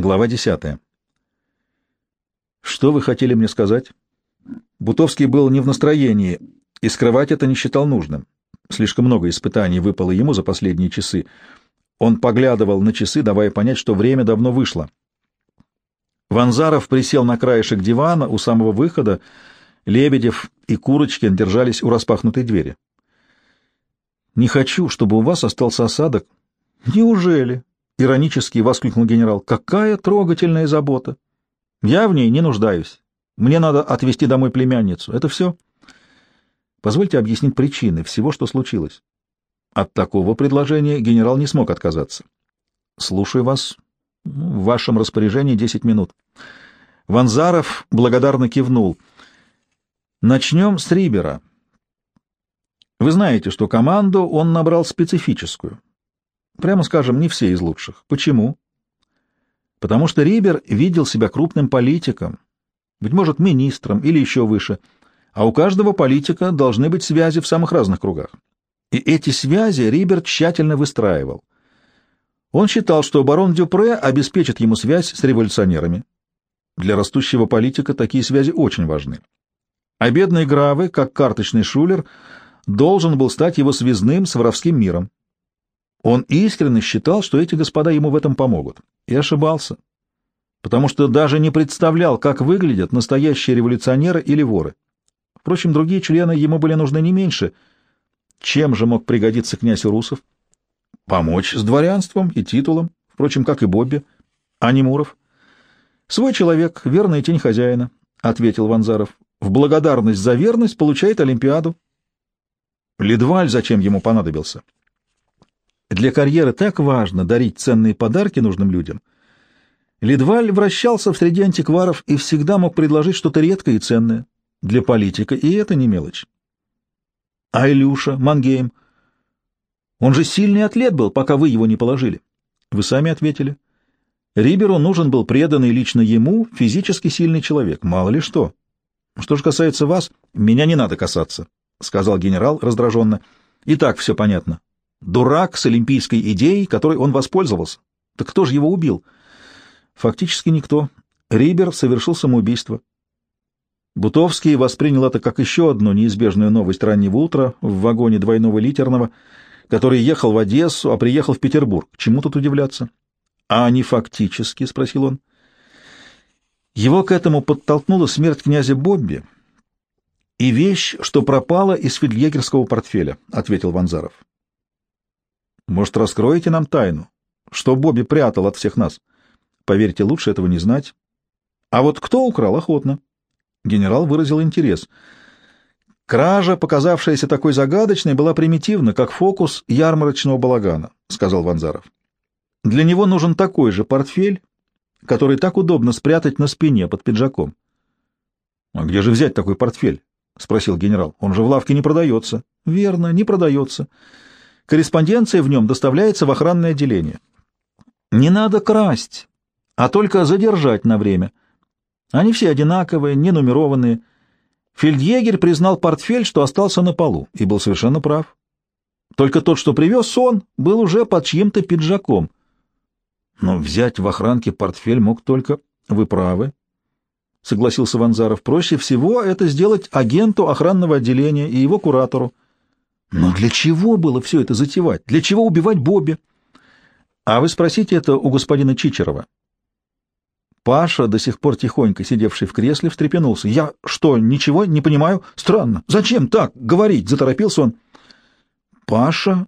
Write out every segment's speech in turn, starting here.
Глава десятая. Что вы хотели мне сказать? Бутовский был не в настроении и скрывать это не считал нужным. Слишком много испытаний выпало ему за последние часы. Он поглядывал на часы, давая понять, что время давно вышло. Ванзаров присел на краешек дивана у самого выхода. Лебедев и Курочкин держались у распахнутой двери. «Не хочу, чтобы у вас остался осадок». «Неужели?» — иронически воскликнул генерал. «Какая трогательная забота! Я в ней не нуждаюсь. Мне надо отвезти домой племянницу. Это все?» «Позвольте объяснить причины всего, что случилось». От такого предложения генерал не смог отказаться. «Слушаю вас. В вашем распоряжении десять минут». Ванзаров благодарно кивнул. «Начнем с Рибера. Вы знаете, что команду он набрал специфическую. Прямо скажем, не все из лучших. Почему? Потому что Рибер видел себя крупным политиком, быть может, министром или еще выше, а у каждого политика должны быть связи в самых разных кругах. И эти связи Рибер тщательно выстраивал. Он считал, что барон Дюпре обеспечит ему связь с революционерами. Для растущего политика такие связи очень важны. А бедный Гравы, как карточный шулер, должен был стать его связным с воровским миром. Он искренне считал, что эти господа ему в этом помогут, и ошибался, потому что даже не представлял, как выглядят настоящие революционеры или воры. Впрочем, другие члены ему были нужны не меньше. Чем же мог пригодиться князь Урусов? Помочь с дворянством и титулом, впрочем, как и Бобби, а не Муров. «Свой человек, верная тень хозяина», — ответил Ванзаров. «В благодарность за верность получает Олимпиаду». Ледваль зачем ему понадобился? Для карьеры так важно дарить ценные подарки нужным людям. Ледваль вращался в среде антикваров и всегда мог предложить что-то редкое и ценное. Для политика и это не мелочь. А Илюша, Мангейм? Он же сильный атлет был, пока вы его не положили. Вы сами ответили. Риберу нужен был преданный лично ему физически сильный человек, мало ли что. Что же касается вас, меня не надо касаться, — сказал генерал раздраженно. — И так все понятно. Дурак с олимпийской идеей, которой он воспользовался. Так кто же его убил? Фактически никто. Рибер совершил самоубийство. Бутовский воспринял это как еще одну неизбежную новость раннего утра в вагоне двойного литерного, который ехал в Одессу, а приехал в Петербург. Чему тут удивляться? — А не фактически? — спросил он. Его к этому подтолкнула смерть князя Бобби и вещь, что пропала из фельдъегерского портфеля, — ответил Ванзаров. Может, раскроете нам тайну? Что Бобби прятал от всех нас? Поверьте, лучше этого не знать. А вот кто украл, охотно. Генерал выразил интерес. Кража, показавшаяся такой загадочной, была примитивна, как фокус ярмарочного балагана, сказал Ванзаров. Для него нужен такой же портфель, который так удобно спрятать на спине под пиджаком. — А где же взять такой портфель? — спросил генерал. — Он же в лавке не продается. — Верно, не продается. — Корреспонденция в нем доставляется в охранное отделение. Не надо красть, а только задержать на время. Они все одинаковые, не нумерованные. Фельдъегерь признал портфель, что остался на полу, и был совершенно прав. Только тот, что привез он, был уже под чьим-то пиджаком. Но взять в охранке портфель мог только... Вы правы, — согласился Ванзаров. Проще всего это сделать агенту охранного отделения и его куратору. Но для чего было все это затевать? Для чего убивать Бобби? А вы спросите это у господина Чичерова. Паша, до сих пор тихонько сидевший в кресле, встрепенулся. «Я что, ничего не понимаю? Странно. Зачем так говорить?» — заторопился он. «Паша?»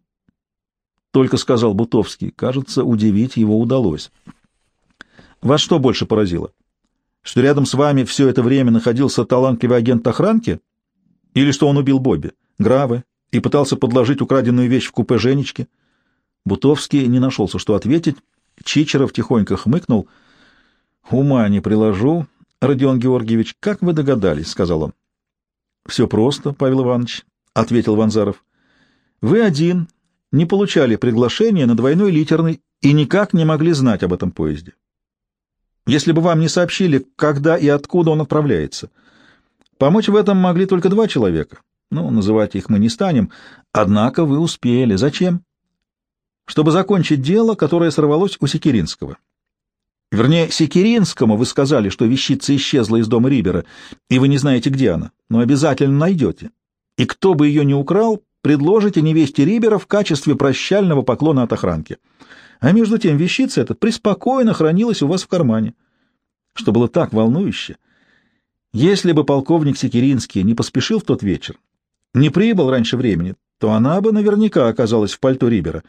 — только сказал Бутовский. Кажется, удивить его удалось. «Вас что больше поразило? Что рядом с вами все это время находился талантливый агент охранки? Или что он убил Бобби? Гравы, и пытался подложить украденную вещь в купе Женечки. Бутовский не нашелся, что ответить. Чичеров тихонько хмыкнул. «Ума не приложу, Родион Георгиевич. Как вы догадались?» — сказал он. «Все просто, Павел Иванович», — ответил Ванзаров. «Вы один не получали приглашения на двойной литерный и никак не могли знать об этом поезде. Если бы вам не сообщили, когда и откуда он отправляется, помочь в этом могли только два человека ну, называть их мы не станем. Однако вы успели. Зачем? Чтобы закончить дело, которое сорвалось у Секиринского. Вернее, Секиринскому вы сказали, что вещица исчезла из дома Рибера, и вы не знаете, где она, но обязательно найдете. И кто бы ее не украл, предложите невесте Рибера в качестве прощального поклона от охранки. А между тем вещица эта преспокойно хранилась у вас в кармане, что было так волнующе. Если бы полковник Секиринский не поспешил в тот вечер, не прибыл раньше времени, то она бы наверняка оказалась в пальто Рибера.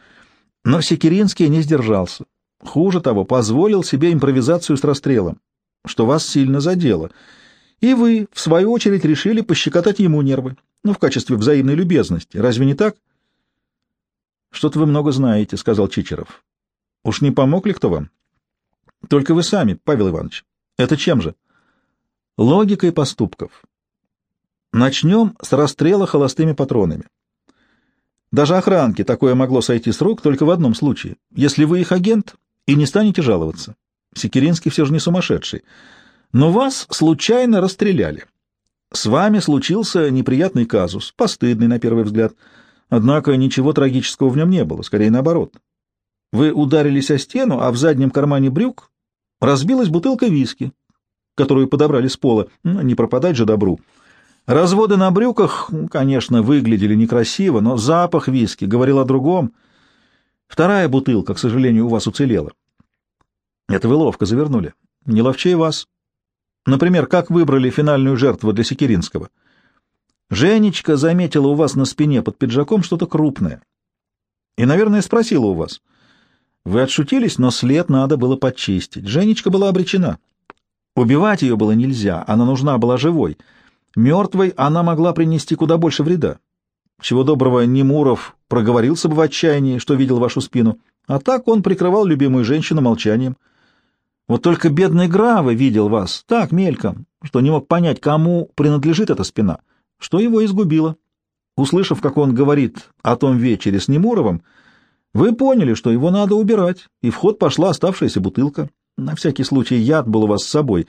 Но Секиринский не сдержался. Хуже того, позволил себе импровизацию с расстрелом, что вас сильно задело. И вы, в свою очередь, решили пощекотать ему нервы, ну, в качестве взаимной любезности. Разве не так? — Что-то вы много знаете, — сказал Чичеров. — Уж не помог ли кто вам? — Только вы сами, Павел Иванович. Это чем же? — Логикой поступков. Начнем с расстрела холостыми патронами. Даже охранке такое могло сойти с рук только в одном случае. Если вы их агент, и не станете жаловаться. Секиринский все же не сумасшедший. Но вас случайно расстреляли. С вами случился неприятный казус, постыдный на первый взгляд. Однако ничего трагического в нем не было, скорее наоборот. Вы ударились о стену, а в заднем кармане брюк разбилась бутылка виски, которую подобрали с пола. Ну, не пропадать же добру. Разводы на брюках, конечно, выглядели некрасиво, но запах виски говорил о другом — Вторая бутылка, к сожалению, у вас уцелела. Это вы ловко завернули. Не ловчей вас. Например, как выбрали финальную жертву для Секиринского? Женечка заметила у вас на спине под пиджаком что-то крупное. И, наверное, спросила у вас. Вы отшутились, но след надо было подчистить. Женечка была обречена. Убивать ее было нельзя, она нужна была живой. Мертвой она могла принести куда больше вреда. Чего доброго, Немуров проговорился бы в отчаянии, что видел вашу спину, а так он прикрывал любимую женщину молчанием. Вот только бедный Грава видел вас так мельком, что не мог понять, кому принадлежит эта спина, что его изгубило. Услышав, как он говорит о том вечере с Немуровым, вы поняли, что его надо убирать, и в ход пошла оставшаяся бутылка. На всякий случай яд был у вас с собой.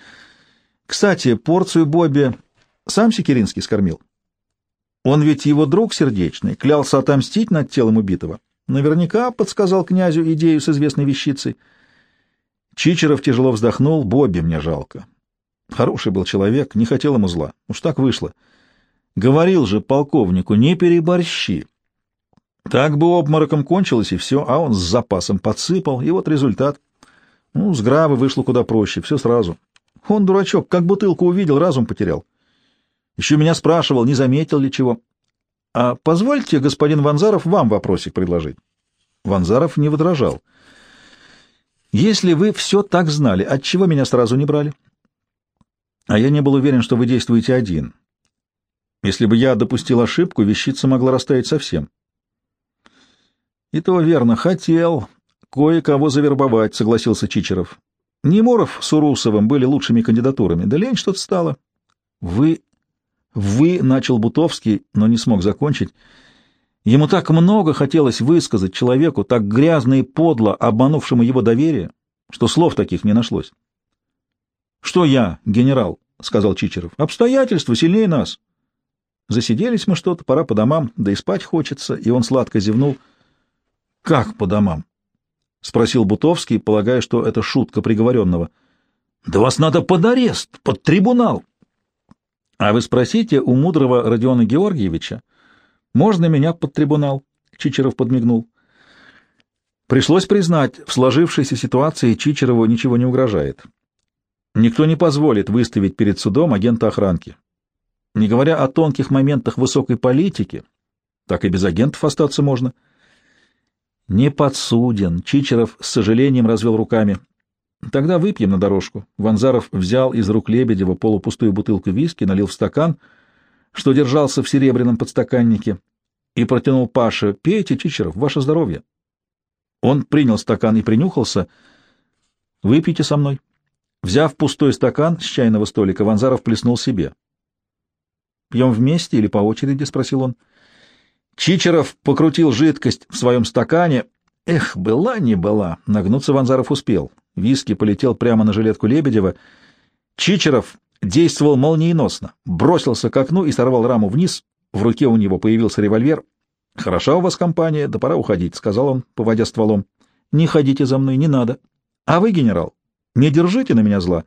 Кстати, порцию Бобби сам Секиринский скормил. Он ведь его друг сердечный, клялся отомстить над телом убитого. Наверняка подсказал князю идею с известной вещицей. Чичеров тяжело вздохнул, Бобби мне жалко. Хороший был человек, не хотел ему зла. Уж так вышло. Говорил же полковнику, не переборщи. Так бы обмороком кончилось, и все, а он с запасом подсыпал, и вот результат. Ну, с Гравы вышло куда проще, все сразу. Он, дурачок, как бутылку увидел, разум потерял. Еще меня спрашивал, не заметил ли чего. А позвольте, господин Ванзаров, вам вопросик предложить. Ванзаров не возражал. Если вы все так знали, отчего меня сразу не брали? А я не был уверен, что вы действуете один. Если бы я допустил ошибку, вещица могла растаять совсем. И то верно, хотел кое-кого завербовать, согласился Чичеров. Неморов с Урусовым были лучшими кандидатурами, да лень что-то стало. Вы «Вы», — начал Бутовский, но не смог закончить. Ему так много хотелось высказать человеку, так грязно и подло обманувшему его доверие, что слов таких не нашлось. «Что я, генерал?» — сказал Чичеров. «Обстоятельства сильнее нас». Засиделись мы что-то, пора по домам, да и спать хочется, и он сладко зевнул. «Как по домам?» — спросил Бутовский, полагая, что это шутка приговоренного. «Да вас надо под арест, под трибунал!» А вы спросите у мудрого Родиона Георгиевича, можно меня под трибунал? Чичеров подмигнул. Пришлось признать, в сложившейся ситуации Чичерову ничего не угрожает. Никто не позволит выставить перед судом агента охранки. Не говоря о тонких моментах высокой политики, так и без агентов остаться можно. Не подсуден. Чичеров с сожалением развел руками. Тогда выпьем на дорожку. Ванзаров взял из рук Лебедева полупустую бутылку виски, налил в стакан, что держался в серебряном подстаканнике, и протянул Паше. «Пейте, Чичеров, ваше здоровье». Он принял стакан и принюхался. «Выпейте со мной». Взяв пустой стакан с чайного столика, Ванзаров плеснул себе. «Пьем вместе или по очереди?» — спросил он. Чичеров покрутил жидкость в своем стакане. Эх, была не была. Нагнуться Ванзаров успел. Виски полетел прямо на жилетку Лебедева. Чичеров действовал молниеносно, бросился к окну и сорвал раму вниз. В руке у него появился револьвер. «Хороша у вас компания, да пора уходить», — сказал он, поводя стволом. «Не ходите за мной, не надо. А вы, генерал, Не держите на меня зла.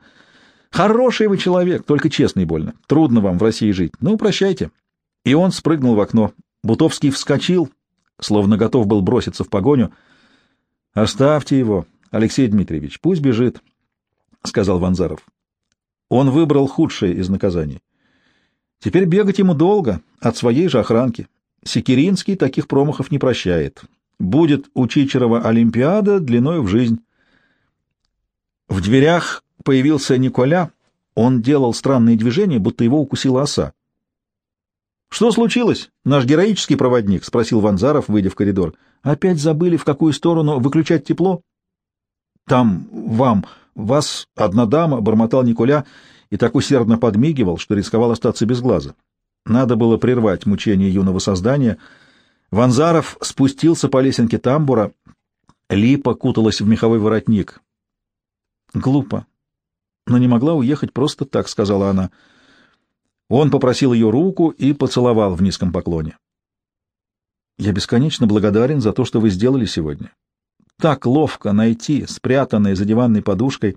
Хороший вы человек, только честный больно. Трудно вам в России жить. Ну, прощайте. И он спрыгнул в окно. Бутовский вскочил, словно готов был броситься в погоню. «Оставьте его, Алексей Дмитриевич, пусть бежит», — сказал Ванзаров. Он выбрал худшее из наказаний. Теперь бегать ему долго, от своей же охранки. Секиринский таких промахов не прощает. Будет у Чичерова Олимпиада длиной в жизнь. В дверях появился Николя. Он делал странные движения, будто его укусила оса. — Что случилось, наш героический проводник? — спросил Ванзаров, выйдя в коридор. — Опять забыли, в какую сторону выключать тепло? — Там, вам, вас одна дама, — бормотал Николя и так усердно подмигивал, что рисковал остаться без глаза. Надо было прервать мучение юного создания. Ванзаров спустился по лесенке тамбура. Липа куталась в меховой воротник. — Глупо. Но не могла уехать просто так, — сказала она. — он попросил ее руку и поцеловал в низком поклоне. «Я бесконечно благодарен за то, что вы сделали сегодня. Так ловко найти, спрятанное за диванной подушкой.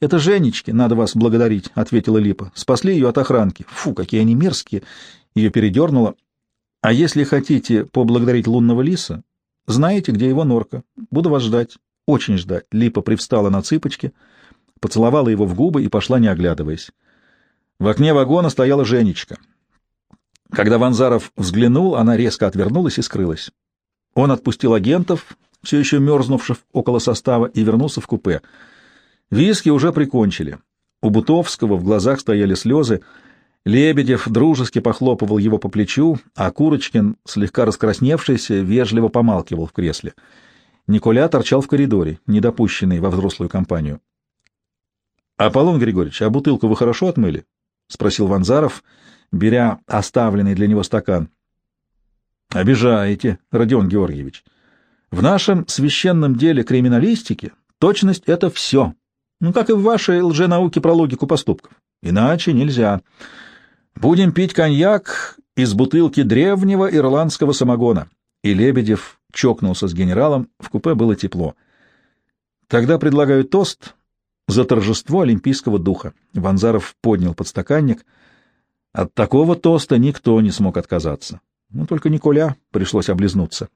Это Женечки, надо вас благодарить», — ответила Липа. «Спасли ее от охранки. Фу, какие они мерзкие!» Ее передернуло. «А если хотите поблагодарить лунного лиса, знаете, где его норка. Буду вас ждать, очень ждать». Липа привстала на цыпочки, поцеловала его в губы и пошла, не оглядываясь. В окне вагона стояла Женечка. Когда Ванзаров взглянул, она резко отвернулась и скрылась. Он отпустил агентов, все еще мерзнувших около состава, и вернулся в купе. Виски уже прикончили. У Бутовского в глазах стояли слезы. Лебедев дружески похлопывал его по плечу, а Курочкин, слегка раскрасневшийся, вежливо помалкивал в кресле. Николя торчал в коридоре, недопущенный во взрослую компанию. — Аполлон Григорьевич, а бутылку вы хорошо отмыли? — спросил Ванзаров, беря оставленный для него стакан. — Обижаете, Родион Георгиевич. В нашем священном деле криминалистики точность — это все. Ну, как и в вашей лженауке про логику поступков. Иначе нельзя. Будем пить коньяк из бутылки древнего ирландского самогона. И Лебедев чокнулся с генералом, в купе было тепло. Тогда предлагаю тост за торжество олимпийского духа. Ванзаров поднял подстаканник. От такого тоста никто не смог отказаться. Ну, только Николя пришлось облизнуться.